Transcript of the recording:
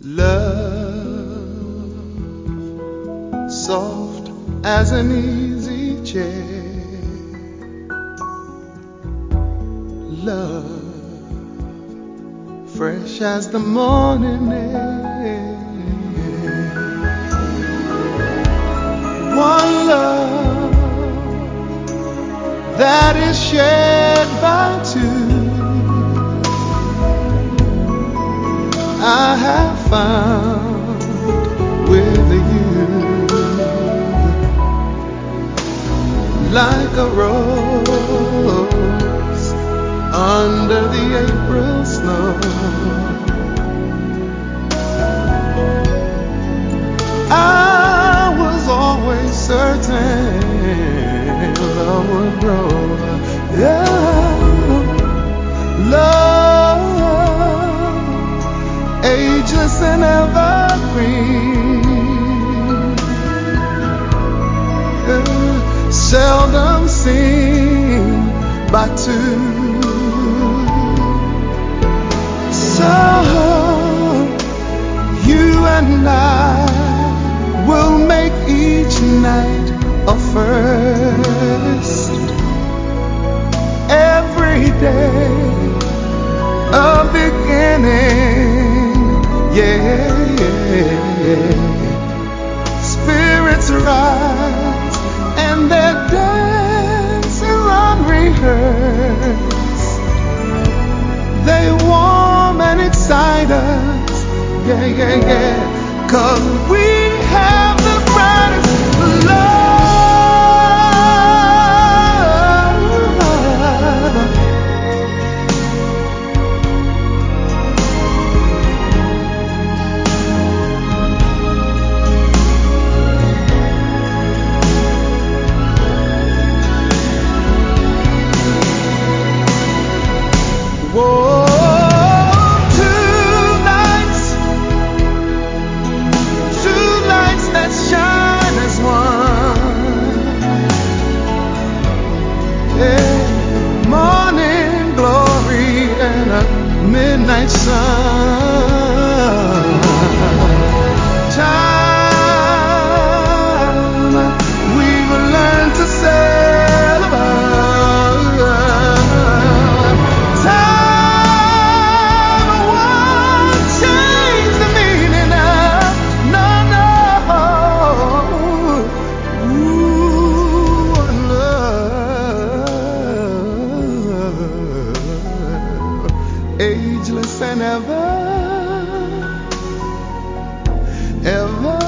Love, soft as an easy chair. Love, fresh as the morning air. One love that is shared by two. Found with you like a rose under the April snow. I was always certain love would grow. Yeah, ageless and evergreen. Yeah, seldom seen by two. Yeah, yeah. Spirits rise and they're dancing unrehearsed. They warm and excite us. Yeah, yeah, yeah. Cause we midnight sun. ageless and ever, ever.